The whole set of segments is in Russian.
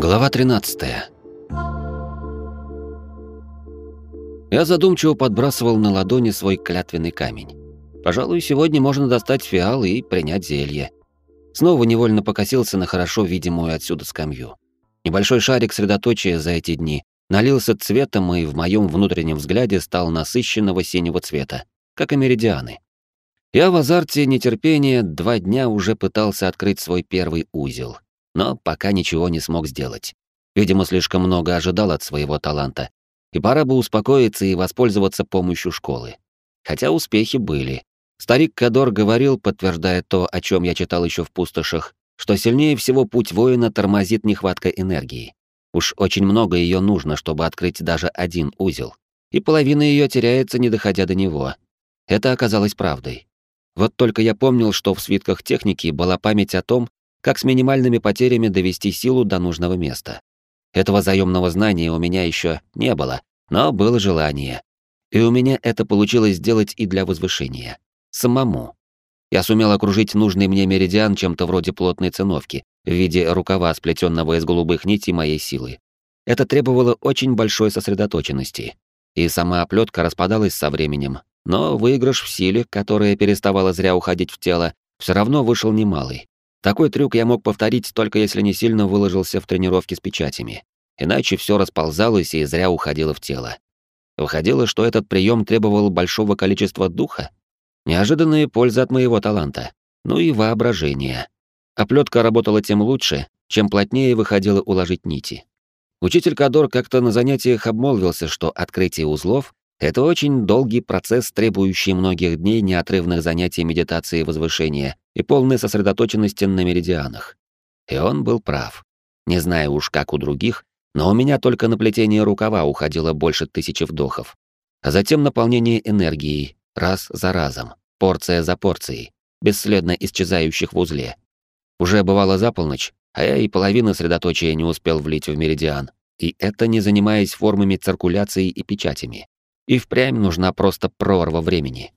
Глава 13. Я задумчиво подбрасывал на ладони свой клятвенный камень. Пожалуй, сегодня можно достать фиал и принять зелье. Снова невольно покосился на хорошо видимую отсюда скамью. Небольшой шарик средоточия за эти дни налился цветом и в моем внутреннем взгляде стал насыщенного синего цвета, как и меридианы. Я в азарте нетерпения два дня уже пытался открыть свой первый узел — но пока ничего не смог сделать. Видимо, слишком много ожидал от своего таланта, и пора бы успокоиться и воспользоваться помощью школы. Хотя успехи были. Старик Кадор говорил, подтверждая то, о чем я читал еще в пустошах, что сильнее всего путь воина тормозит нехватка энергии. Уж очень много ее нужно, чтобы открыть даже один узел. И половина ее теряется, не доходя до него. Это оказалось правдой. Вот только я помнил, что в свитках техники была память о том, как с минимальными потерями довести силу до нужного места. Этого заемного знания у меня еще не было, но было желание. И у меня это получилось сделать и для возвышения. Самому. Я сумел окружить нужный мне меридиан чем-то вроде плотной циновки в виде рукава, сплетенного из голубых нитей моей силы. Это требовало очень большой сосредоточенности. И сама оплетка распадалась со временем, но выигрыш в силе, которая переставала зря уходить в тело, все равно вышел немалый. Такой трюк я мог повторить только если не сильно выложился в тренировке с печатями. Иначе все расползалось и зря уходило в тело. Выходило, что этот прием требовал большого количества духа. Неожиданная польза от моего таланта. Ну и воображения. Оплетка работала тем лучше, чем плотнее выходило уложить нити. Учитель Кадор как-то на занятиях обмолвился, что открытие узлов — это очень долгий процесс, требующий многих дней неотрывных занятий медитации и возвышения, и полной сосредоточенности на меридианах. И он был прав. Не знаю уж как у других, но у меня только на плетение рукава уходило больше тысячи вдохов. А затем наполнение энергией, раз за разом, порция за порцией, бесследно исчезающих в узле. Уже бывало за полночь, а я и половину средоточия не успел влить в меридиан. И это не занимаясь формами циркуляции и печатями. И впрямь нужна просто прорва времени.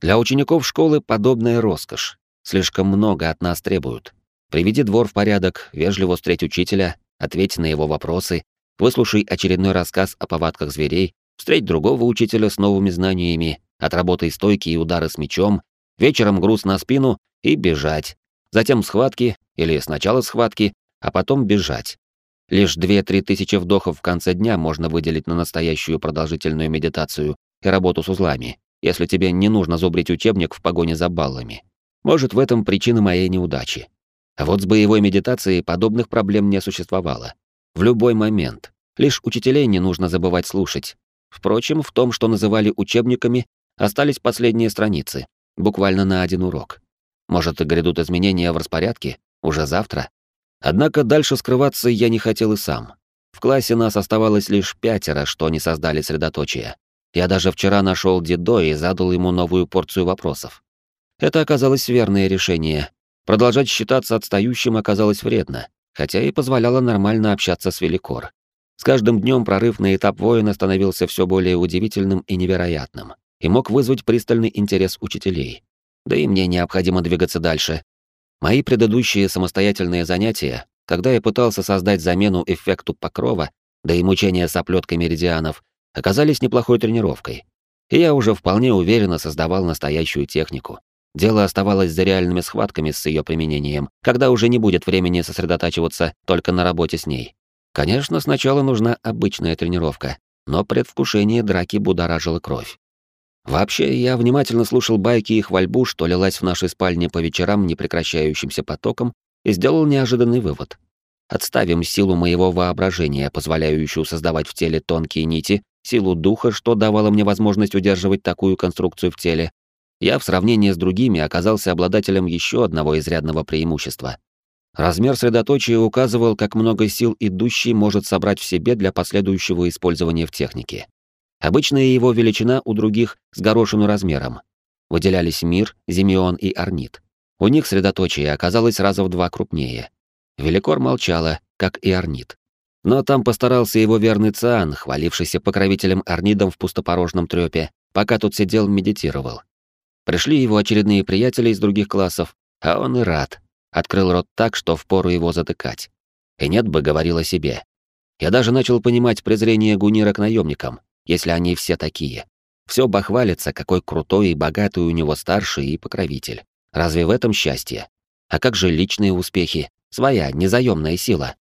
Для учеников школы подобная роскошь. Слишком много от нас требуют. Приведи двор в порядок, вежливо встреть учителя, ответь на его вопросы, выслушай очередной рассказ о повадках зверей, встреть другого учителя с новыми знаниями, отработай стойки и удары с мечом, вечером груз на спину и бежать. Затем схватки, или сначала схватки, а потом бежать. Лишь 2-3 тысячи вдохов в конце дня можно выделить на настоящую продолжительную медитацию и работу с узлами, если тебе не нужно зубрить учебник в погоне за баллами. Может, в этом причина моей неудачи. А вот с боевой медитацией подобных проблем не существовало. В любой момент. Лишь учителей не нужно забывать слушать. Впрочем, в том, что называли учебниками, остались последние страницы, буквально на один урок. Может, грядут изменения в распорядке уже завтра. Однако дальше скрываться я не хотел и сам. В классе нас оставалось лишь пятеро, что не создали средоточия. Я даже вчера нашел Дидо и задал ему новую порцию вопросов. Это оказалось верное решение. Продолжать считаться отстающим оказалось вредно, хотя и позволяло нормально общаться с Великор. С каждым днем прорыв на этап воина становился все более удивительным и невероятным, и мог вызвать пристальный интерес учителей. Да и мне необходимо двигаться дальше. Мои предыдущие самостоятельные занятия, когда я пытался создать замену эффекту покрова, да и мучения с оплеткой меридианов, оказались неплохой тренировкой. И я уже вполне уверенно создавал настоящую технику, Дело оставалось за реальными схватками с ее применением, когда уже не будет времени сосредотачиваться только на работе с ней. Конечно, сначала нужна обычная тренировка, но предвкушение драки будоражило кровь. Вообще, я внимательно слушал байки и хвальбу, что лилась в нашей спальне по вечерам непрекращающимся потоком, и сделал неожиданный вывод. Отставим силу моего воображения, позволяющую создавать в теле тонкие нити, силу духа, что давало мне возможность удерживать такую конструкцию в теле, я в сравнении с другими оказался обладателем еще одного изрядного преимущества. Размер средоточия указывал, как много сил идущий может собрать в себе для последующего использования в технике. Обычная его величина у других с горошину размером. Выделялись Мир, Зимеон и Арнит. У них средоточие оказалось раза в два крупнее. Великор молчала, как и Арнит. Но там постарался его верный Циан, хвалившийся покровителем Арнидом в пустопорожном трёпе, пока тут сидел медитировал. Пришли его очередные приятели из других классов, а он и рад. Открыл рот так, что впору его затыкать. И нет бы говорил о себе. Я даже начал понимать презрение Гунира к наемникам, если они все такие. Все бахвалится, какой крутой и богатый у него старший и покровитель. Разве в этом счастье? А как же личные успехи? Своя, незаемная сила.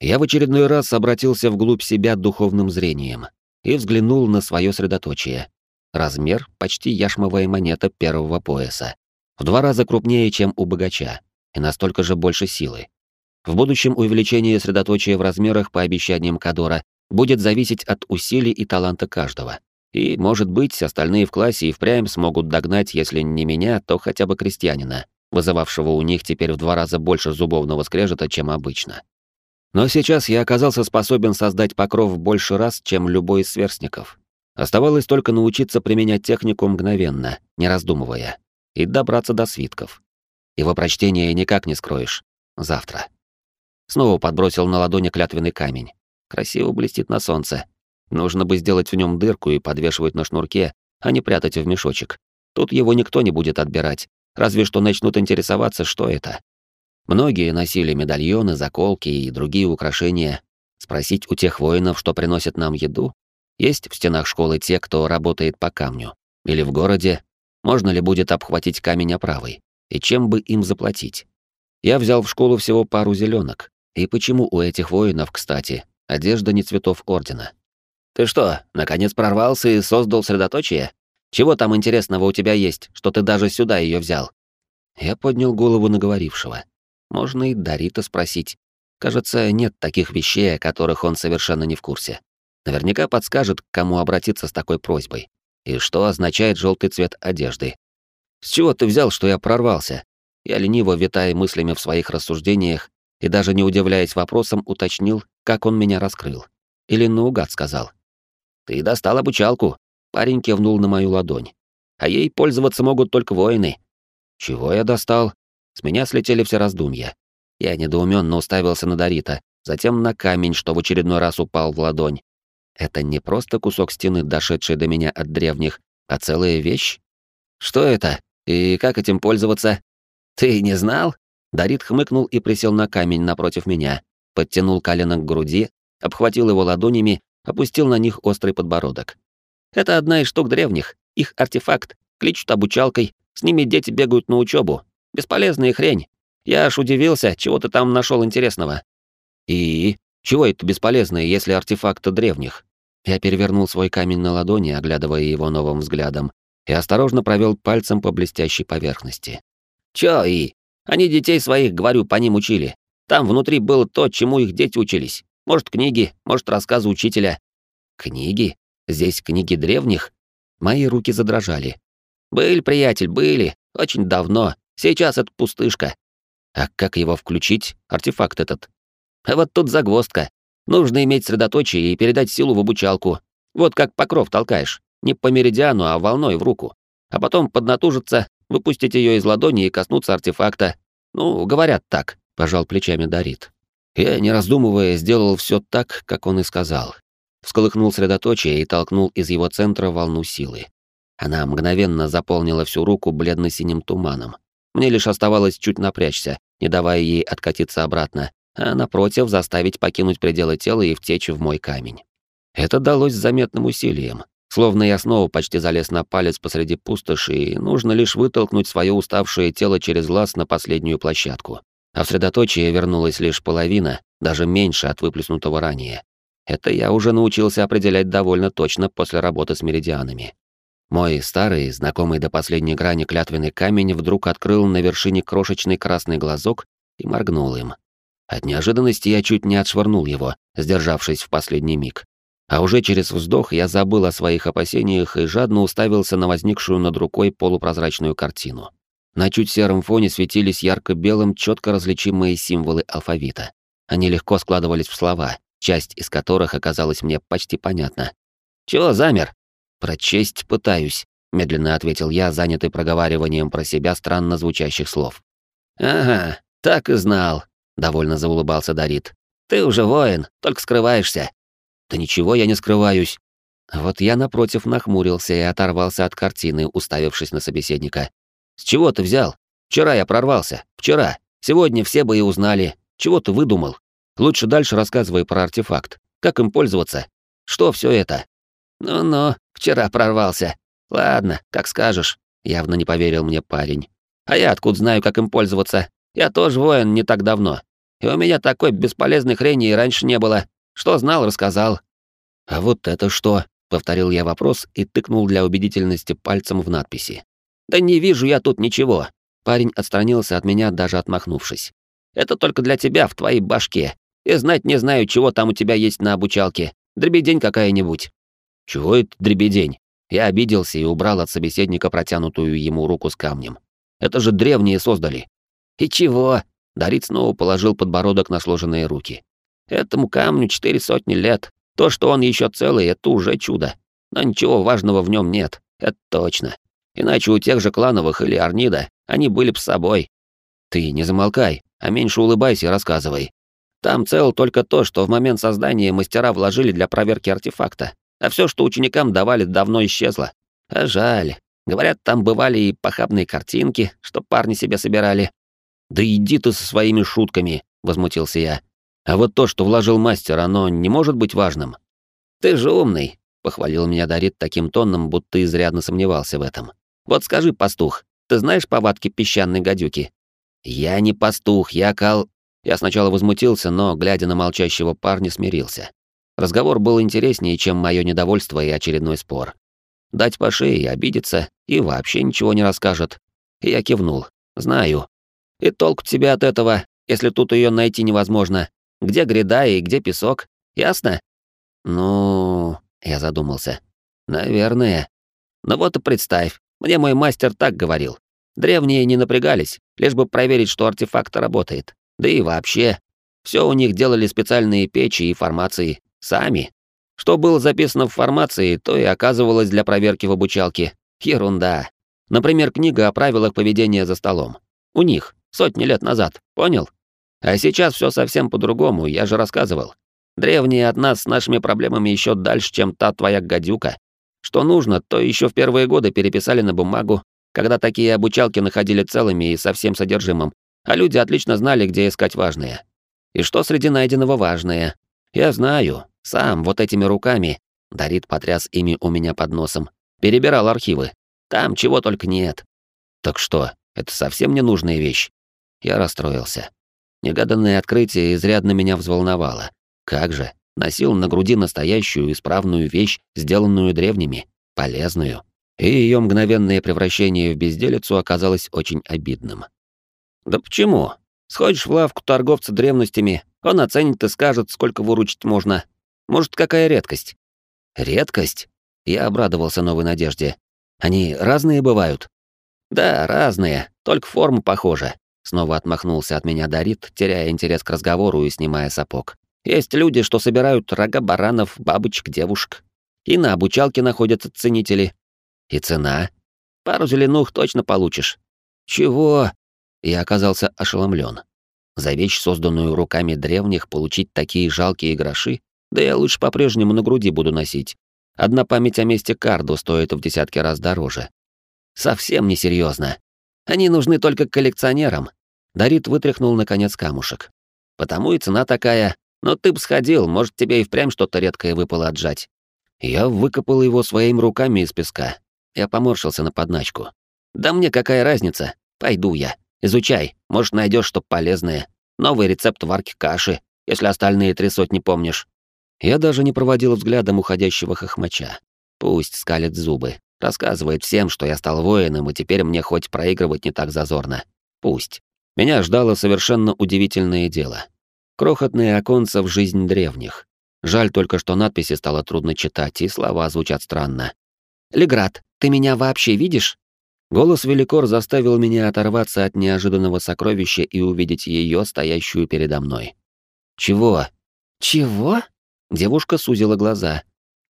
Я в очередной раз обратился вглубь себя духовным зрением и взглянул на свое средоточие. Размер — почти яшмовая монета первого пояса. В два раза крупнее, чем у богача, и настолько же больше силы. В будущем увеличение средоточия в размерах по обещаниям Кадора будет зависеть от усилий и таланта каждого. И, может быть, остальные в классе и впрямь смогут догнать, если не меня, то хотя бы крестьянина, вызывавшего у них теперь в два раза больше зубовного скрежета, чем обычно. Но сейчас я оказался способен создать покров больше раз, чем любой из сверстников. Оставалось только научиться применять технику мгновенно, не раздумывая, и добраться до свитков. Его прочтение никак не скроешь. Завтра. Снова подбросил на ладони клятвенный камень. Красиво блестит на солнце. Нужно бы сделать в нем дырку и подвешивать на шнурке, а не прятать в мешочек. Тут его никто не будет отбирать, разве что начнут интересоваться, что это. Многие носили медальоны, заколки и другие украшения. Спросить у тех воинов, что приносят нам еду? Есть в стенах школы те, кто работает по камню? Или в городе? Можно ли будет обхватить камень оправой? И чем бы им заплатить? Я взял в школу всего пару зеленок. И почему у этих воинов, кстати, одежда не цветов ордена? Ты что, наконец прорвался и создал средоточие? Чего там интересного у тебя есть, что ты даже сюда ее взял? Я поднял голову на говорившего. Можно и Дарита спросить. Кажется, нет таких вещей, о которых он совершенно не в курсе. Наверняка подскажет, к кому обратиться с такой просьбой. И что означает желтый цвет одежды. С чего ты взял, что я прорвался? Я лениво витая мыслями в своих рассуждениях и даже не удивляясь вопросом, уточнил, как он меня раскрыл. Или наугад сказал. «Ты достал обучалку». Парень кивнул на мою ладонь. «А ей пользоваться могут только воины». «Чего я достал?» С меня слетели все раздумья. Я недоуменно уставился на Дарита, затем на камень, что в очередной раз упал в ладонь. Это не просто кусок стены, дошедший до меня от древних, а целая вещь? Что это? И как этим пользоваться? Ты не знал? Дарит хмыкнул и присел на камень напротив меня, подтянул колено к груди, обхватил его ладонями, опустил на них острый подбородок. Это одна из штук древних, их артефакт, кличут обучалкой, с ними дети бегают на учебу, Бесполезная хрень. Я аж удивился, чего ты там нашел интересного. И чего это бесполезное, если артефакты древних? Я перевернул свой камень на ладони, оглядывая его новым взглядом, и осторожно провел пальцем по блестящей поверхности. Чё и? Они детей своих, говорю, по ним учили. Там внутри было то, чему их дети учились. Может, книги, может, рассказы учителя. Книги? Здесь книги древних? Мои руки задрожали. Были, приятель, были. Очень давно. Сейчас это пустышка. А как его включить, артефакт этот? А вот тут загвоздка. Нужно иметь средоточие и передать силу в обучалку. Вот как покров толкаешь. Не по меридиану, а волной в руку. А потом поднатужиться, выпустить ее из ладони и коснуться артефакта. Ну, говорят так, пожал плечами Дарит. Я, не раздумывая, сделал все так, как он и сказал. Всколыхнул средоточие и толкнул из его центра волну силы. Она мгновенно заполнила всю руку бледно-синим туманом, мне лишь оставалось чуть напрячься, не давая ей откатиться обратно, а напротив заставить покинуть пределы тела и втечь в мой камень. Это далось с заметным усилием. Словно я снова почти залез на палец посреди пустоши, и нужно лишь вытолкнуть свое уставшее тело через глаз на последнюю площадку. А в средоточие вернулась лишь половина, даже меньше от выплеснутого ранее. Это я уже научился определять довольно точно после работы с меридианами. Мой старый, знакомый до последней грани клятвенный камень вдруг открыл на вершине крошечный красный глазок и моргнул им. От неожиданности я чуть не отшвырнул его, сдержавшись в последний миг. А уже через вздох я забыл о своих опасениях и жадно уставился на возникшую над рукой полупрозрачную картину. На чуть сером фоне светились ярко-белым четко различимые символы алфавита. Они легко складывались в слова, часть из которых оказалась мне почти понятна. «Чего замер?» «Прочесть пытаюсь», — медленно ответил я, занятый проговариванием про себя странно звучащих слов. «Ага, так и знал», — довольно заулыбался Дарит. «Ты уже воин, только скрываешься». «Да ничего я не скрываюсь». Вот я напротив нахмурился и оторвался от картины, уставившись на собеседника. «С чего ты взял? Вчера я прорвался. Вчера. Сегодня все бы и узнали. Чего ты выдумал?» Лучше дальше рассказывай про артефакт. Как им пользоваться? Что все это? Ну-ну, вчера прорвался. Ладно, как скажешь. Явно не поверил мне парень. А я откуда знаю, как им пользоваться? Я тоже воин не так давно. И у меня такой бесполезной хрени и раньше не было. Что знал, рассказал. А вот это что? Повторил я вопрос и тыкнул для убедительности пальцем в надписи. Да не вижу я тут ничего. Парень отстранился от меня, даже отмахнувшись. Это только для тебя в твоей башке. И знать не знаю, чего там у тебя есть на обучалке. Дребедень какая-нибудь. Чего это дребедень? Я обиделся и убрал от собеседника протянутую ему руку с камнем. Это же древние создали. И чего? Дарит снова положил подбородок на сложенные руки. Этому камню четыре сотни лет. То, что он еще целый, это уже чудо. Но ничего важного в нем нет. Это точно. Иначе у тех же клановых или Арнида они были б с собой. Ты не замолкай, а меньше улыбайся и рассказывай. Там цел только то, что в момент создания мастера вложили для проверки артефакта, а все, что ученикам давали, давно исчезло. А жаль. Говорят, там бывали и похабные картинки, что парни себе собирали. Да иди ты со своими шутками, возмутился я. А вот то, что вложил мастер, оно не может быть важным. Ты же умный, похвалил меня Дарит таким тоном, будто изрядно сомневался в этом. Вот скажи, пастух, ты знаешь повадки песчаной гадюки? Я не пастух, я кал... Я сначала возмутился, но, глядя на молчащего парня, смирился. Разговор был интереснее, чем мое недовольство и очередной спор. Дать по шее, обидеться и вообще ничего не расскажет. И я кивнул. Знаю. И толк тебе от этого, если тут ее найти невозможно. Где гряда и где песок? Ясно? Ну, я задумался. Наверное. Ну вот и представь, мне мой мастер так говорил. Древние не напрягались, лишь бы проверить, что артефакт работает. Да и вообще, все у них делали специальные печи и формации. Сами. Что было записано в формации, то и оказывалось для проверки в обучалке. Ерунда. Например, книга о правилах поведения за столом. У них, сотни лет назад, понял? А сейчас все совсем по-другому, я же рассказывал. Древние от нас с нашими проблемами еще дальше, чем та твоя гадюка. Что нужно, то еще в первые годы переписали на бумагу, когда такие обучалки находили целыми и со всем содержимым, а люди отлично знали, где искать важное. И что среди найденного важное. Я знаю, сам вот этими руками, Дарит потряс ими у меня под носом, перебирал архивы. Там чего только нет. Так что, это совсем ненужная вещь? Я расстроился. Негаданное открытие изрядно меня взволновало. Как же, носил на груди настоящую исправную вещь, сделанную древними, полезную. И ее мгновенное превращение в безделицу оказалось очень обидным. «Да почему? Сходишь в лавку торговца древностями, он оценит и скажет, сколько выручить можно. Может, какая редкость?» «Редкость?» Я обрадовался новой надежде. «Они разные бывают?» «Да, разные, только форма похожа», — снова отмахнулся от меня Дарит, теряя интерес к разговору и снимая сапог. «Есть люди, что собирают рога баранов, бабочек, девушек. И на обучалке находятся ценители. И цена? Пару зеленух точно получишь». «Чего?» Я оказался ошеломлен. За вещь, созданную руками древних, получить такие жалкие гроши? Да я лучше по-прежнему на груди буду носить. Одна память о месте Карду стоит в десятки раз дороже. Совсем несерьезно. Они нужны только коллекционерам. Дарит вытряхнул, наконец, камушек. Потому и цена такая. Но ты б сходил, может, тебе и впрямь что-то редкое выпало отжать. Я выкопал его своими руками из песка. Я поморщился на подначку. Да мне какая разница? Пойду я. Изучай, может, найдешь что полезное. Новый рецепт варки каши, если остальные три сотни помнишь. Я даже не проводил взглядом уходящего хохмача. Пусть скалит зубы, рассказывает всем, что я стал воином, и теперь мне хоть проигрывать не так зазорно. Пусть. Меня ждало совершенно удивительное дело. Крохотные оконца в жизнь древних. Жаль только, что надписи стало трудно читать, и слова звучат странно. «Леград, ты меня вообще видишь?» Голос Великор заставил меня оторваться от неожиданного сокровища и увидеть ее, стоящую передо мной. «Чего?» «Чего?» Девушка сузила глаза.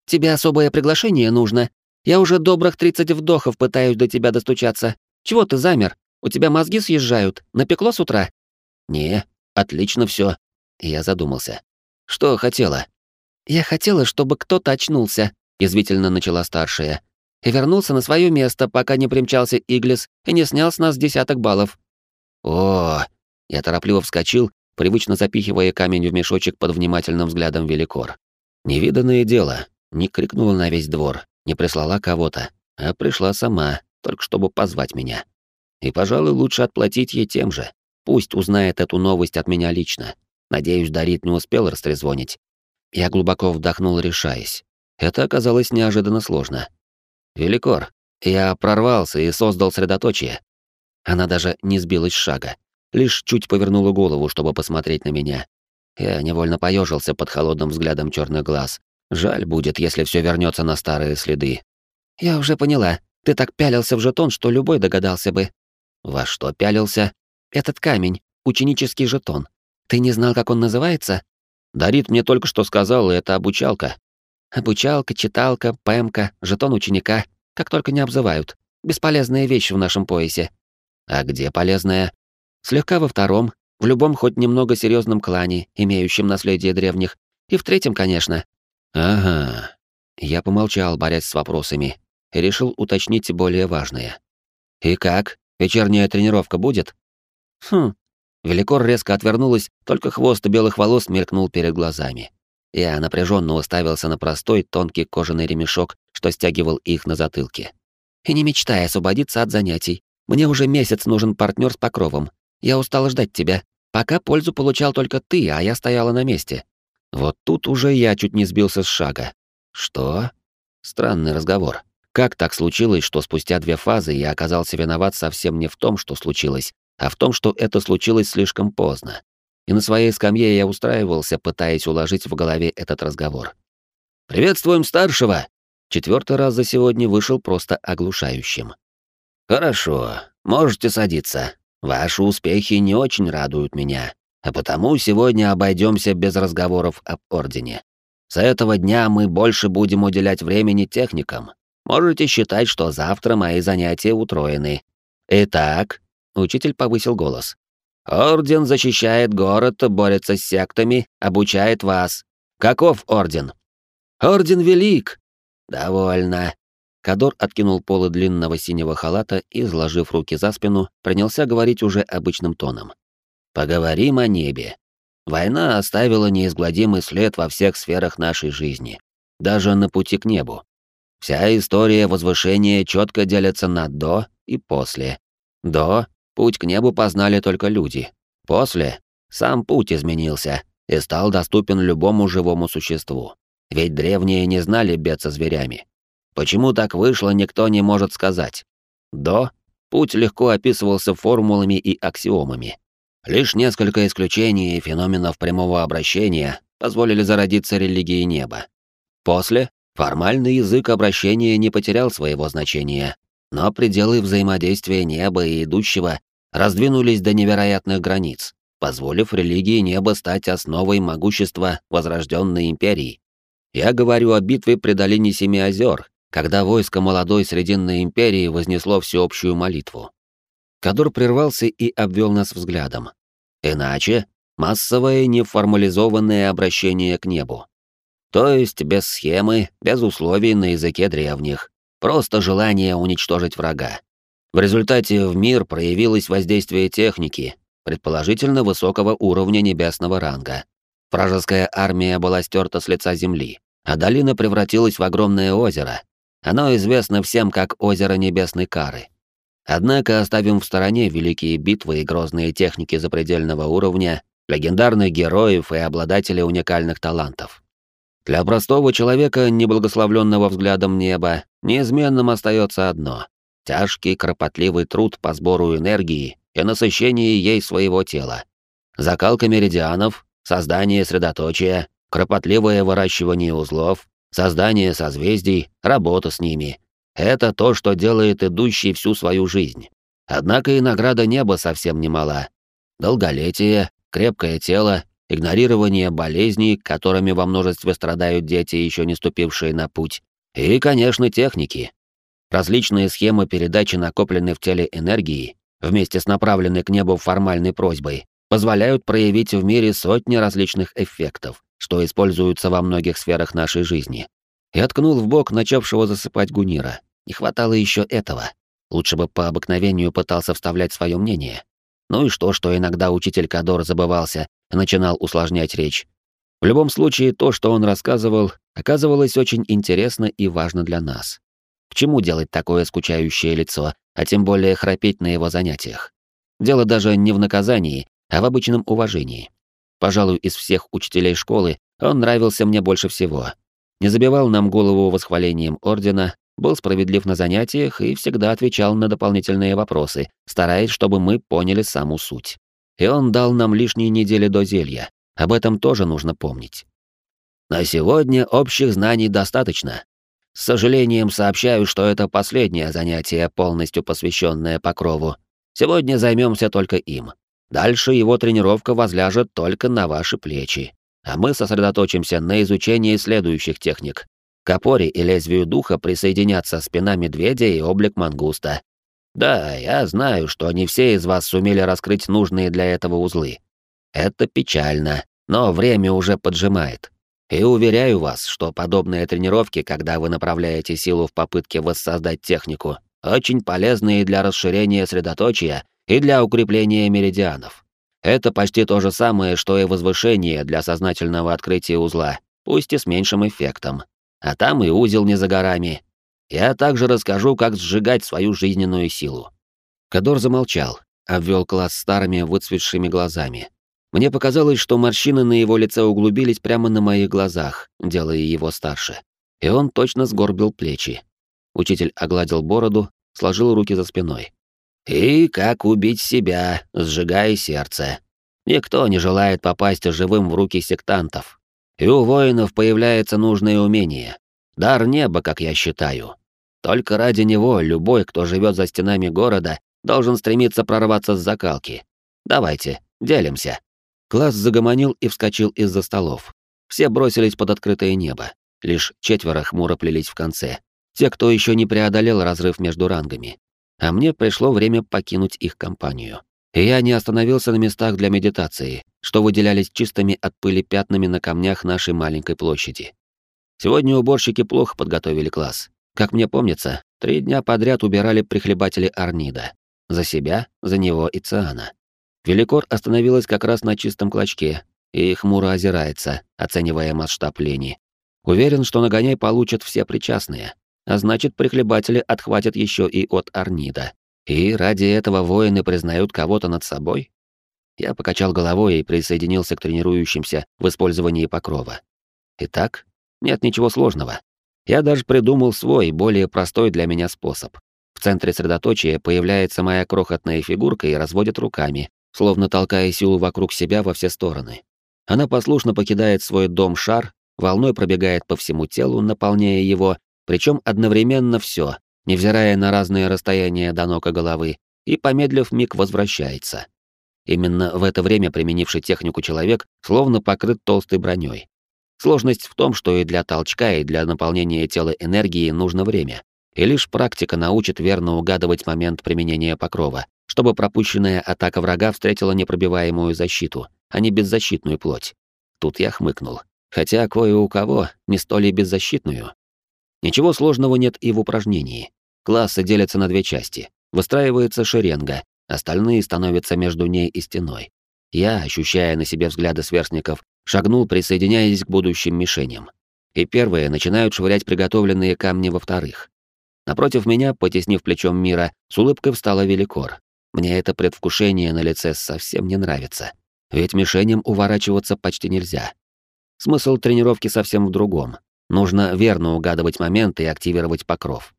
«Тебе особое приглашение нужно. Я уже добрых тридцать вдохов пытаюсь до тебя достучаться. Чего ты замер? У тебя мозги съезжают. Напекло с утра?» «Не, отлично все. Я задумался. «Что хотела?» «Я хотела, чтобы кто-то очнулся», — язвительно начала старшая и вернулся на свое место, пока не примчался Иглис и не снял с нас десяток баллов. О, я торопливо вскочил привычно запихивая камень в мешочек под внимательным взглядом Великор. Невиданное дело, не крикнула на весь двор, не прислала кого-то, а пришла сама, только чтобы позвать меня. И, пожалуй, лучше отплатить ей тем же. Пусть узнает эту новость от меня лично. Надеюсь, Дарит не успел растрезвонить. Я глубоко вдохнул, решаясь. Это оказалось неожиданно сложно. «Великор, я прорвался и создал средоточие». Она даже не сбилась с шага, лишь чуть повернула голову, чтобы посмотреть на меня. Я невольно поежился под холодным взглядом черных глаз. Жаль будет, если все вернется на старые следы. «Я уже поняла. Ты так пялился в жетон, что любой догадался бы». «Во что пялился?» «Этот камень, ученический жетон. Ты не знал, как он называется?» «Дарит мне только что сказал, это обучалка». «Обучалка, читалка, пэмка, жетон ученика. Как только не обзывают. Бесполезная вещь в нашем поясе». «А где полезная?» «Слегка во втором, в любом хоть немного серьезном клане, имеющем наследие древних. И в третьем, конечно». «Ага». Я помолчал, борясь с вопросами, и решил уточнить более важное. «И как? Вечерняя тренировка будет?» «Хм». Великор резко отвернулась, только хвост белых волос мелькнул перед глазами. Я напряженно уставился на простой тонкий кожаный ремешок, что стягивал их на затылке. «И не мечтай освободиться от занятий. Мне уже месяц нужен партнер с покровом. Я устал ждать тебя. Пока пользу получал только ты, а я стояла на месте». Вот тут уже я чуть не сбился с шага. «Что?» Странный разговор. Как так случилось, что спустя две фазы я оказался виноват совсем не в том, что случилось, а в том, что это случилось слишком поздно. И на своей скамье я устраивался, пытаясь уложить в голове этот разговор. «Приветствуем старшего!» Четвертый раз за сегодня вышел просто оглушающим. «Хорошо, можете садиться. Ваши успехи не очень радуют меня, а потому сегодня обойдемся без разговоров об Ордене. С этого дня мы больше будем уделять времени техникам, Можете считать, что завтра мои занятия утроены. Итак, учитель повысил голос. Орден защищает город, борется с сектами, обучает вас. Каков орден? Орден велик. Довольно. Кадор откинул полы длинного синего халата и, сложив руки за спину, принялся говорить уже обычным тоном. Поговорим о небе. Война оставила неизгладимый след во всех сферах нашей жизни, даже на пути к небу. Вся история возвышения четко делится на «до» и «после». «До» — путь к небу познали только люди. «После» — сам путь изменился и стал доступен любому живому существу. Ведь древние не знали бед со зверями. Почему так вышло, никто не может сказать. «До» — путь легко описывался формулами и аксиомами. Лишь несколько исключений и феноменов прямого обращения позволили зародиться религии неба. После Формальный язык обращения не потерял своего значения, но пределы взаимодействия неба и идущего раздвинулись до невероятных границ, позволив религии неба стать основой могущества возрожденной империи. Я говорю о битве при долине Семи озер, когда войско молодой Срединной империи вознесло всеобщую молитву. Кадор прервался и обвел нас взглядом. Иначе массовое неформализованное обращение к небу. То есть без схемы, без условий на языке древних. Просто желание уничтожить врага. В результате в мир проявилось воздействие техники, предположительно высокого уровня небесного ранга. Вражеская армия была стерта с лица земли, а долина превратилась в огромное озеро. Оно известно всем как озеро Небесной Кары. Однако оставим в стороне великие битвы и грозные техники запредельного уровня, легендарных героев и обладателей уникальных талантов. Для простого человека, неблагословленного взглядом неба, неизменным остается одно — тяжкий, кропотливый труд по сбору энергии и насыщению ей своего тела. Закалка меридианов, создание средоточия, кропотливое выращивание узлов, создание созвездий, работа с ними — это то, что делает идущий всю свою жизнь. Однако и награда неба совсем немала. Долголетие, крепкое тело игнорирование болезней, которыми во множестве страдают дети, еще не ступившие на путь, и, конечно, техники. Различные схемы передачи накопленной в теле энергии, вместе с направленной к небу формальной просьбой, позволяют проявить в мире сотни различных эффектов, что используются во многих сферах нашей жизни. И откнул в бок начавшего засыпать Гунира. Не хватало еще этого. Лучше бы по обыкновению пытался вставлять свое мнение. Ну и что, что иногда учитель Кадор забывался начинал усложнять речь. В любом случае, то, что он рассказывал, оказывалось очень интересно и важно для нас. К чему делать такое скучающее лицо, а тем более храпеть на его занятиях? Дело даже не в наказании, а в обычном уважении. Пожалуй, из всех учителей школы он нравился мне больше всего. Не забивал нам голову восхвалением ордена, был справедлив на занятиях и всегда отвечал на дополнительные вопросы, стараясь, чтобы мы поняли саму суть. И он дал нам лишние недели до зелья. Об этом тоже нужно помнить. На сегодня общих знаний достаточно. С сожалением сообщаю, что это последнее занятие, полностью посвященное покрову. Сегодня займемся только им. Дальше его тренировка возляжет только на ваши плечи, а мы сосредоточимся на изучении следующих техник. К опоре и лезвию духа присоединятся спина медведя и облик мангуста. Да, я знаю, что не все из вас сумели раскрыть нужные для этого узлы. Это печально, но время уже поджимает. И уверяю вас, что подобные тренировки, когда вы направляете силу в попытке воссоздать технику, очень полезны и для расширения средоточия, и для укрепления меридианов. Это почти то же самое, что и возвышение для сознательного открытия узла, пусть и с меньшим эффектом. А там и узел не за горами. Я также расскажу, как сжигать свою жизненную силу. Кадор замолчал, обвел класс старыми выцветшими глазами. Мне показалось, что морщины на его лице углубились прямо на моих глазах, делая его старше. И он точно сгорбил плечи. Учитель огладил бороду, сложил руки за спиной. И как убить себя, сжигая сердце. Никто не желает попасть живым в руки сектантов. И у воинов появляется нужное умение. Дар неба, как я считаю. Только ради него любой, кто живет за стенами города, должен стремиться прорваться с закалки. Давайте, делимся. Класс загомонил и вскочил из-за столов. Все бросились под открытое небо. Лишь четверо хмуро плелись в конце. Те, кто еще не преодолел разрыв между рангами а мне пришло время покинуть их компанию. И я не остановился на местах для медитации, что выделялись чистыми от пыли пятнами на камнях нашей маленькой площади. Сегодня уборщики плохо подготовили класс. Как мне помнится, три дня подряд убирали прихлебатели Арнида. За себя, за него и Циана. Великор остановилась как раз на чистом клочке и хмуро озирается, оценивая масштаб лени. Уверен, что нагоняй получат все причастные, а значит, прихлебатели отхватят еще и от Арнида. И ради этого воины признают кого-то над собой? Я покачал головой и присоединился к тренирующимся в использовании покрова. Итак, нет ничего сложного. Я даже придумал свой, более простой для меня способ. В центре средоточия появляется моя крохотная фигурка и разводит руками, словно толкая силу вокруг себя во все стороны. Она послушно покидает свой дом-шар, волной пробегает по всему телу, наполняя его, причем одновременно все, невзирая на разные расстояния до ног и головы, и, помедлив миг, возвращается. Именно в это время применивший технику человек словно покрыт толстой броней. Сложность в том, что и для толчка, и для наполнения тела энергии нужно время, и лишь практика научит верно угадывать момент применения покрова, чтобы пропущенная атака врага встретила непробиваемую защиту, а не беззащитную плоть. Тут я хмыкнул. Хотя кое у кого не столь и беззащитную, Ничего сложного нет и в упражнении. Классы делятся на две части. Выстраивается шеренга, остальные становятся между ней и стеной. Я, ощущая на себе взгляды сверстников, шагнул, присоединяясь к будущим мишеням. И первые начинают швырять приготовленные камни во вторых. Напротив меня, потеснив плечом мира, с улыбкой встала Великор. Мне это предвкушение на лице совсем не нравится. Ведь мишеням уворачиваться почти нельзя. Смысл тренировки совсем в другом. Нужно верно угадывать моменты и активировать покров.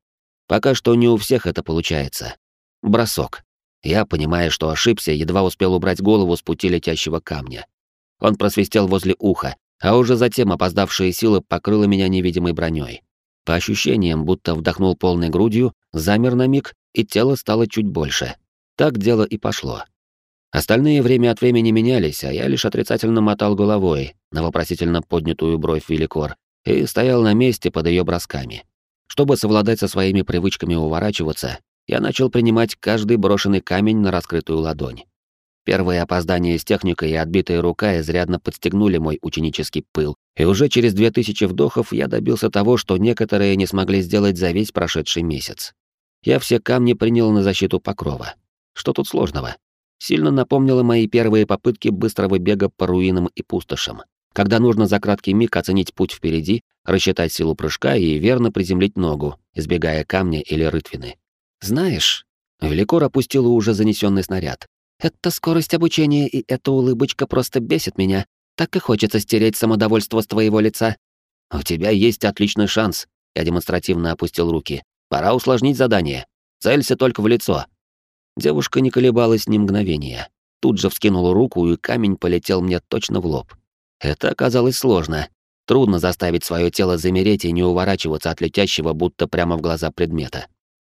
Пока что не у всех это получается. Бросок. Я, понимая, что ошибся, едва успел убрать голову с пути летящего камня. Он просвистел возле уха, а уже затем опоздавшая сила покрыла меня невидимой броней. По ощущениям, будто вдохнул полной грудью, замер на миг, и тело стало чуть больше. Так дело и пошло. Остальные время от времени менялись, а я лишь отрицательно мотал головой на вопросительно поднятую бровь Великор, и стоял на месте под ее бросками. Чтобы совладать со своими привычками уворачиваться, я начал принимать каждый брошенный камень на раскрытую ладонь. Первые опоздания с техникой и отбитая рука изрядно подстегнули мой ученический пыл, и уже через две тысячи вдохов я добился того, что некоторые не смогли сделать за весь прошедший месяц. Я все камни принял на защиту покрова. Что тут сложного? сильно напомнило мои первые попытки быстрого бега по руинам и пустошам, когда нужно за краткий миг оценить путь впереди, рассчитать силу прыжка и верно приземлить ногу, избегая камня или рытвины. «Знаешь...» — Великор опустила уже занесенный снаряд. «Эта скорость обучения и эта улыбочка просто бесит меня. Так и хочется стереть самодовольство с твоего лица». «У тебя есть отличный шанс», — я демонстративно опустил руки. «Пора усложнить задание. Целься только в лицо». Девушка не колебалась ни мгновения. Тут же вскинула руку, и камень полетел мне точно в лоб. Это оказалось сложно. Трудно заставить свое тело замереть и не уворачиваться от летящего, будто прямо в глаза предмета.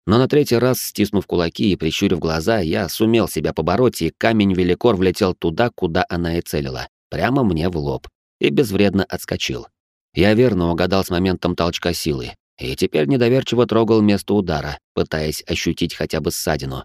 Но на третий раз, стиснув кулаки и прищурив глаза, я сумел себя побороть, и камень великор влетел туда, куда она и целила, прямо мне в лоб, и безвредно отскочил. Я верно угадал с моментом толчка силы, и теперь недоверчиво трогал место удара, пытаясь ощутить хотя бы ссадину.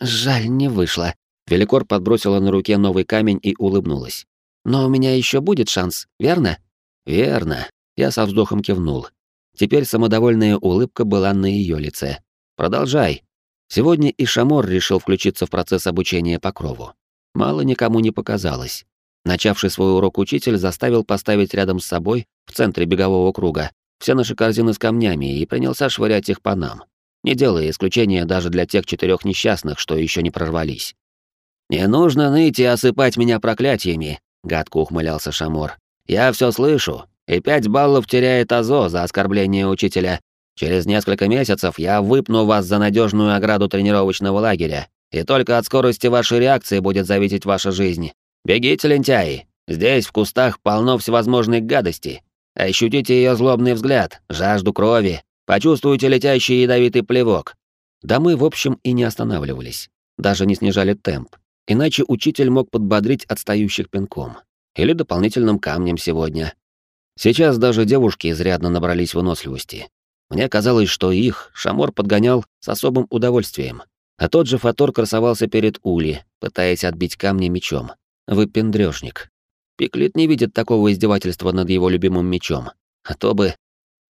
«Жаль, не вышло». Великор подбросила на руке новый камень и улыбнулась. «Но у меня еще будет шанс, верно?» «Верно». Я со вздохом кивнул. Теперь самодовольная улыбка была на ее лице. «Продолжай». Сегодня и Шамор решил включиться в процесс обучения по крову. Мало никому не показалось. Начавший свой урок учитель заставил поставить рядом с собой, в центре бегового круга, все наши корзины с камнями и принялся швырять их по нам, не делая исключения даже для тех четырех несчастных, что еще не прорвались. «Не нужно ныть и осыпать меня проклятиями», — гадко ухмылялся Шамор. «Я все слышу, и пять баллов теряет Азо за оскорбление учителя. Через несколько месяцев я выпну вас за надежную ограду тренировочного лагеря, и только от скорости вашей реакции будет зависеть ваша жизнь. Бегите, лентяи! Здесь, в кустах, полно всевозможной гадости, Ощутите ее злобный взгляд, жажду крови, почувствуйте летящий ядовитый плевок. Да мы, в общем, и не останавливались, даже не снижали темп, иначе учитель мог подбодрить отстающих пинком или дополнительным камнем сегодня. Сейчас даже девушки изрядно набрались выносливости. Мне казалось, что их Шамор подгонял с особым удовольствием, а тот же Фатор красовался перед Ули, пытаясь отбить камни мечом. Выпендрёжник. Пиклит не видит такого издевательства над его любимым мечом. А то бы...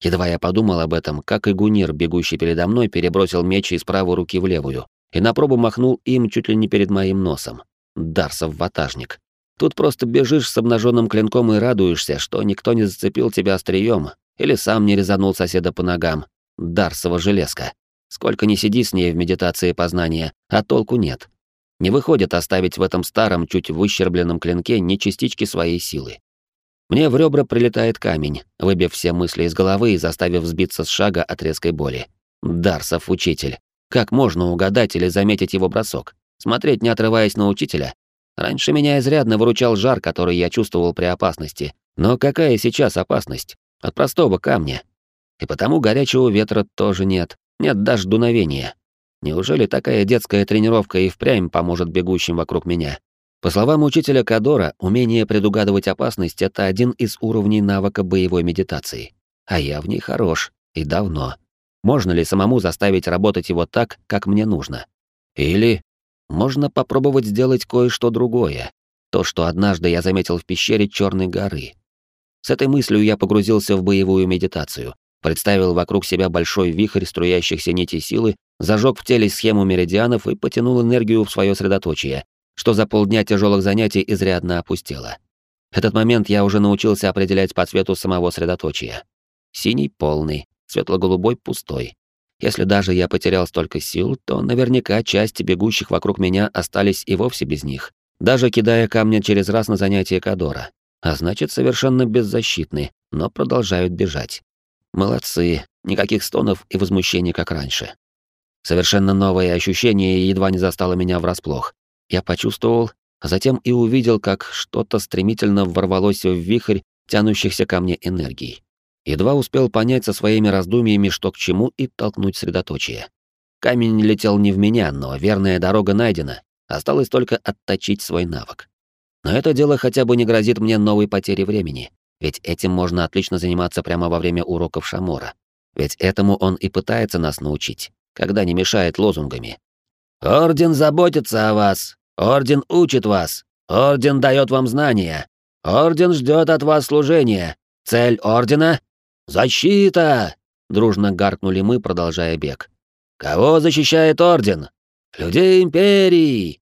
Едва я подумал об этом, как и Гунир, бегущий передо мной, перебросил меч из правой руки в левую и на пробу махнул им чуть ли не перед моим носом. Дарсов ватажник. Тут просто бежишь с обнаженным клинком и радуешься, что никто не зацепил тебя острием или сам не резанул соседа по ногам. Дарсова железка. Сколько ни сиди с ней в медитации познания, а толку нет. Не выходит оставить в этом старом, чуть выщербленном клинке ни частички своей силы. Мне в ребра прилетает камень, выбив все мысли из головы и заставив сбиться с шага от резкой боли. Дарсов учитель. Как можно угадать или заметить его бросок? Смотреть, не отрываясь на учителя? Раньше меня изрядно выручал жар, который я чувствовал при опасности. Но какая сейчас опасность? От простого камня. И потому горячего ветра тоже нет. Нет даже дуновения. Неужели такая детская тренировка и впрямь поможет бегущим вокруг меня? По словам учителя Кадора, умение предугадывать опасность — это один из уровней навыка боевой медитации. А я в ней хорош. И давно. Можно ли самому заставить работать его так, как мне нужно? Или можно попробовать сделать кое-что другое. То, что однажды я заметил в пещере Черной горы. С этой мыслью я погрузился в боевую медитацию, представил вокруг себя большой вихрь струящихся нитей силы зажег в теле схему меридианов и потянул энергию в свое средоточие, что за полдня тяжелых занятий изрядно опустело. Этот момент я уже научился определять по цвету самого средоточия. Синий — полный, светло-голубой — пустой. Если даже я потерял столько сил, то наверняка части бегущих вокруг меня остались и вовсе без них, даже кидая камни через раз на занятие Кадора. А значит, совершенно беззащитны, но продолжают бежать. Молодцы, никаких стонов и возмущений, как раньше. Совершенно новое ощущение едва не застало меня врасплох. Я почувствовал, а затем и увидел, как что-то стремительно ворвалось в вихрь тянущихся ко мне энергий. Едва успел понять со своими раздумьями, что к чему, и толкнуть средоточие. Камень летел не в меня, но верная дорога найдена. Осталось только отточить свой навык. Но это дело хотя бы не грозит мне новой потерей времени, ведь этим можно отлично заниматься прямо во время уроков Шамора. Ведь этому он и пытается нас научить когда не мешает лозунгами. «Орден заботится о вас! Орден учит вас! Орден дает вам знания! Орден ждет от вас служения! Цель Ордена — защита!» Дружно гаркнули мы, продолжая бег. «Кого защищает Орден? Людей Империи!»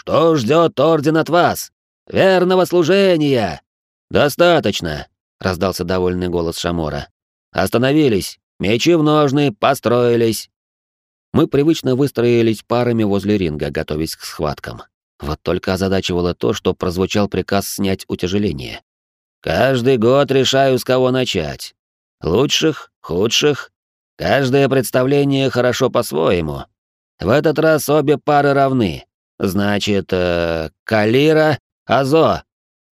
Что ждет орден от вас? Верного служения!» «Достаточно!» — раздался довольный голос Шамора. «Остановились! Мечи в ножны, построились!» Мы привычно выстроились парами возле ринга, готовясь к схваткам. Вот только озадачивало то, что прозвучал приказ снять утяжеление. «Каждый год решаю, с кого начать. Лучших, худших. Каждое представление хорошо по-своему. В этот раз обе пары равны. Значит, э, Калира, Азо.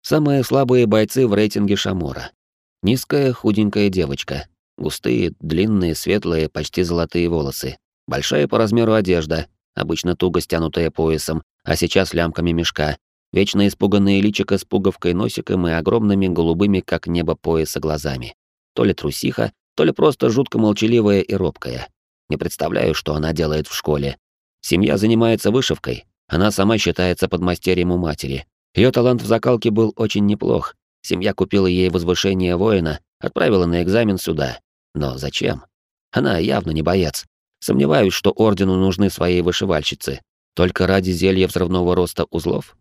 Самые слабые бойцы в рейтинге Шамора. Низкая, худенькая девочка. Густые, длинные, светлые, почти золотые волосы. Большая по размеру одежда, обычно туго стянутая поясом, а сейчас лямками мешка. Вечно испуганные личико с пуговкой носиком и огромными голубыми, как небо, пояса глазами. То ли трусиха, то ли просто жутко молчаливая и робкая. Не представляю, что она делает в школе. Семья занимается вышивкой, она сама считается подмастерьем у матери. Ее талант в закалке был очень неплох. Семья купила ей возвышение воина, отправила на экзамен сюда. Но зачем? Она явно не боец. Сомневаюсь, что ордену нужны свои вышивальщицы. Только ради зелья взрывного роста узлов?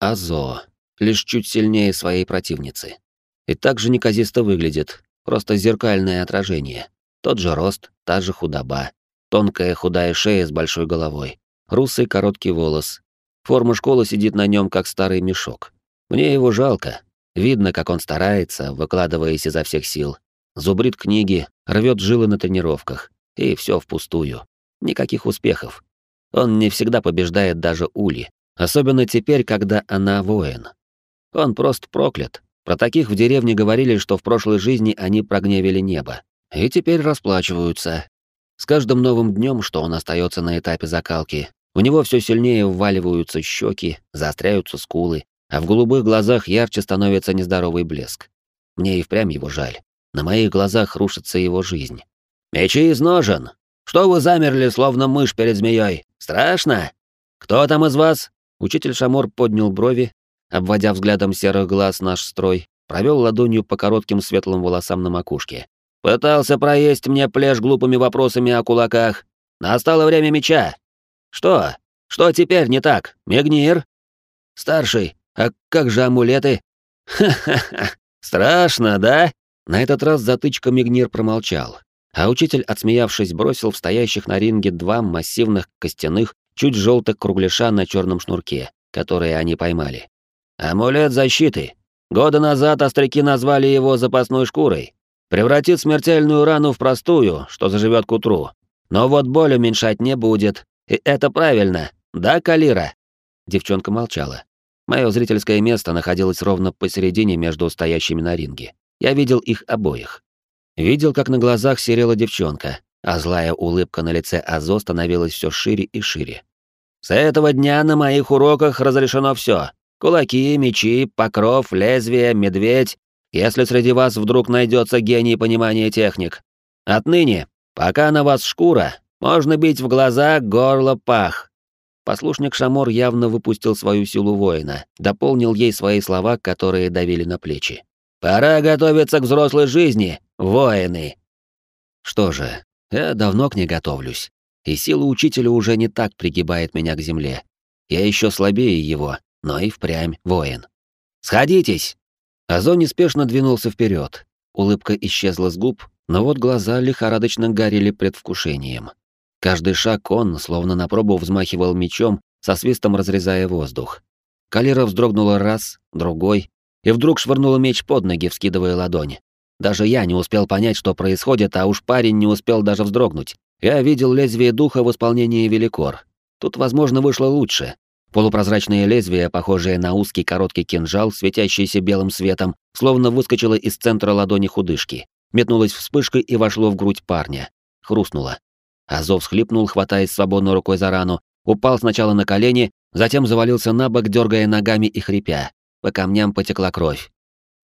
Азо. Лишь чуть сильнее своей противницы. И так же неказисто выглядит. Просто зеркальное отражение. Тот же рост, та же худоба. Тонкая худая шея с большой головой русый короткий волос. Форма школы сидит на нем, как старый мешок. Мне его жалко. Видно, как он старается, выкладываясь изо всех сил. Зубрит книги, рвет жилы на тренировках. И все впустую. Никаких успехов. Он не всегда побеждает даже Ули. Особенно теперь, когда она воин. Он просто проклят. Про таких в деревне говорили, что в прошлой жизни они прогневили небо. И теперь расплачиваются. С каждым новым днем, что он остается на этапе закалки, у него все сильнее вваливаются щеки, заостряются скулы, а в голубых глазах ярче становится нездоровый блеск. Мне и впрямь его жаль. На моих глазах рушится его жизнь. «Мечи из ножен! Что вы замерли, словно мышь перед змеей? Страшно? Кто там из вас?» Учитель Шамор поднял брови, обводя взглядом серых глаз наш строй, провел ладонью по коротким светлым волосам на макушке. «Пытался проесть мне плешь глупыми вопросами о кулаках. Настало время меча. «Что? Что теперь не так? Мегнир?» «Старший, а как же амулеты?» «Ха-ха-ха! Страшно, да?» На этот раз затычка Мигнир промолчал, а учитель, отсмеявшись, бросил в стоящих на ринге два массивных костяных, чуть желтых кругляша на черном шнурке, которые они поймали. «Амулет защиты. Года назад остряки назвали его запасной шкурой. Превратит смертельную рану в простую, что заживет к утру. Но вот боль уменьшать не будет, и это правильно, да, Калира?» Девчонка молчала. Мое зрительское место находилось ровно посередине между стоящими на ринге. Я видел их обоих. Видел, как на глазах серела девчонка, а злая улыбка на лице Азо становилась все шире и шире. «С этого дня на моих уроках разрешено все: Кулаки, мечи, покров, лезвие, медведь, если среди вас вдруг найдется гений понимания техник. Отныне, пока на вас шкура, можно бить в глаза, горло, пах. Послушник Шамор явно выпустил свою силу воина, дополнил ей свои слова, которые давили на плечи. «Пора готовиться к взрослой жизни, воины!» Что же, я давно к ней готовлюсь, и сила учителя уже не так пригибает меня к земле. Я еще слабее его, но и впрямь воин. «Сходитесь!» Азо неспешно двинулся вперед. Улыбка исчезла с губ, но вот глаза лихорадочно горели предвкушением. Каждый шаг он, словно на пробу, взмахивал мечом, со свистом разрезая воздух. Калира вздрогнула раз, другой, и вдруг швырнула меч под ноги, вскидывая ладони. Даже я не успел понять, что происходит, а уж парень не успел даже вздрогнуть. Я видел лезвие духа в исполнении великор. Тут, возможно, вышло лучше. Полупрозрачное лезвие, похожее на узкий короткий кинжал, светящийся белым светом, словно выскочило из центра ладони худышки. Метнулось вспышкой и вошло в грудь парня. Хрустнуло. Азов схлипнул, хватаясь свободной рукой за рану, упал сначала на колени, затем завалился на бок, дергая ногами и хрипя. По камням потекла кровь.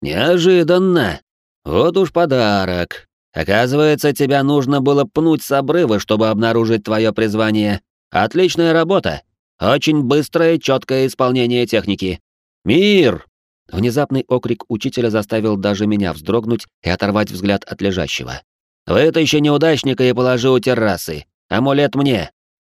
«Неожиданно! Вот уж подарок. Оказывается, тебя нужно было пнуть с обрыва, чтобы обнаружить твое призвание. Отличная работа. Очень быстрое, четкое исполнение техники. Мир!» Внезапный окрик учителя заставил даже меня вздрогнуть и оторвать взгляд от лежащего. Вытащи неудачника и положи у террасы. Амулет мне.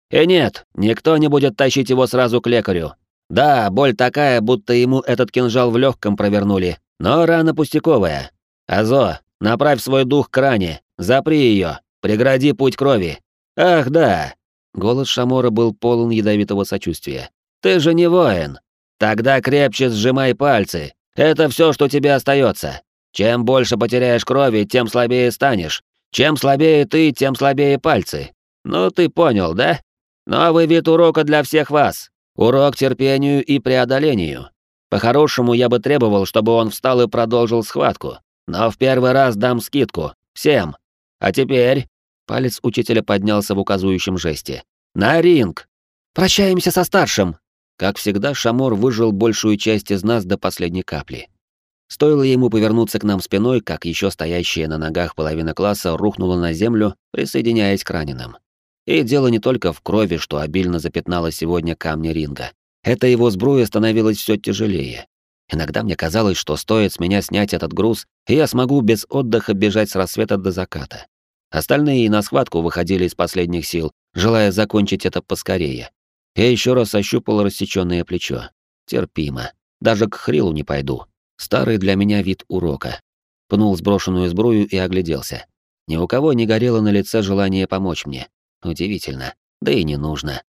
И нет, никто не будет тащить его сразу к лекарю. Да, боль такая, будто ему этот кинжал в легком провернули, но рана пустяковая. Азо, направь свой дух к ране, запри ее, прегради путь крови. Ах, да. Голос Шамора был полон ядовитого сочувствия. Ты же не воин. Тогда крепче сжимай пальцы. Это все, что тебе остается. Чем больше потеряешь крови, тем слабее станешь. Чем слабее ты, тем слабее пальцы. Ну ты понял, да? Новый вид урока для всех вас. Урок терпению и преодолению. По-хорошему, я бы требовал, чтобы он встал и продолжил схватку. Но в первый раз дам скидку. Всем. А теперь...» Палец учителя поднялся в указующем жесте. «На ринг! Прощаемся со старшим!» Как всегда, Шамор выжил большую часть из нас до последней капли. Стоило ему повернуться к нам спиной, как еще стоящая на ногах половина класса рухнула на землю, присоединяясь к раненым. И дело не только в крови, что обильно запятнало сегодня камни ринга. Это его сбруя становилась все тяжелее. Иногда мне казалось, что стоит с меня снять этот груз, и я смогу без отдыха бежать с рассвета до заката. Остальные на схватку выходили из последних сил, желая закончить это поскорее. Я еще раз ощупал рассеченное плечо. Терпимо. Даже к хрилу не пойду. Старый для меня вид урока. Пнул сброшенную сбрую и огляделся. Ни у кого не горело на лице желание помочь мне. Удивительно. Да и не нужно.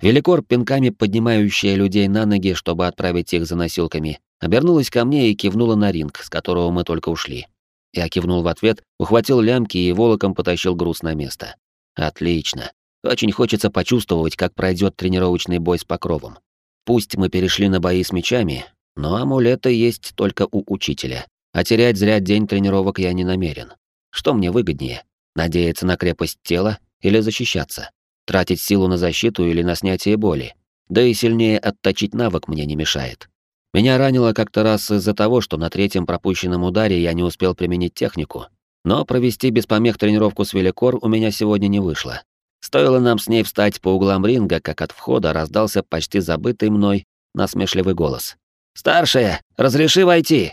Великор, пинками поднимающая людей на ноги, чтобы отправить их за носилками, обернулась ко мне и кивнула на ринг, с которого мы только ушли. Я кивнул в ответ, ухватил лямки и волоком потащил груз на место. Отлично. Очень хочется почувствовать, как пройдет тренировочный бой с покровом. Пусть мы перешли на бои с мечами, но амулеты есть только у учителя. А терять зря день тренировок я не намерен. Что мне выгоднее? Надеяться на крепость тела или защищаться? Тратить силу на защиту или на снятие боли? Да и сильнее отточить навык мне не мешает. Меня ранило как-то раз из-за того, что на третьем пропущенном ударе я не успел применить технику. Но провести без помех тренировку с Великор у меня сегодня не вышло. Стоило нам с ней встать по углам ринга, как от входа раздался почти забытый мной насмешливый голос. «Старшая, разреши войти!»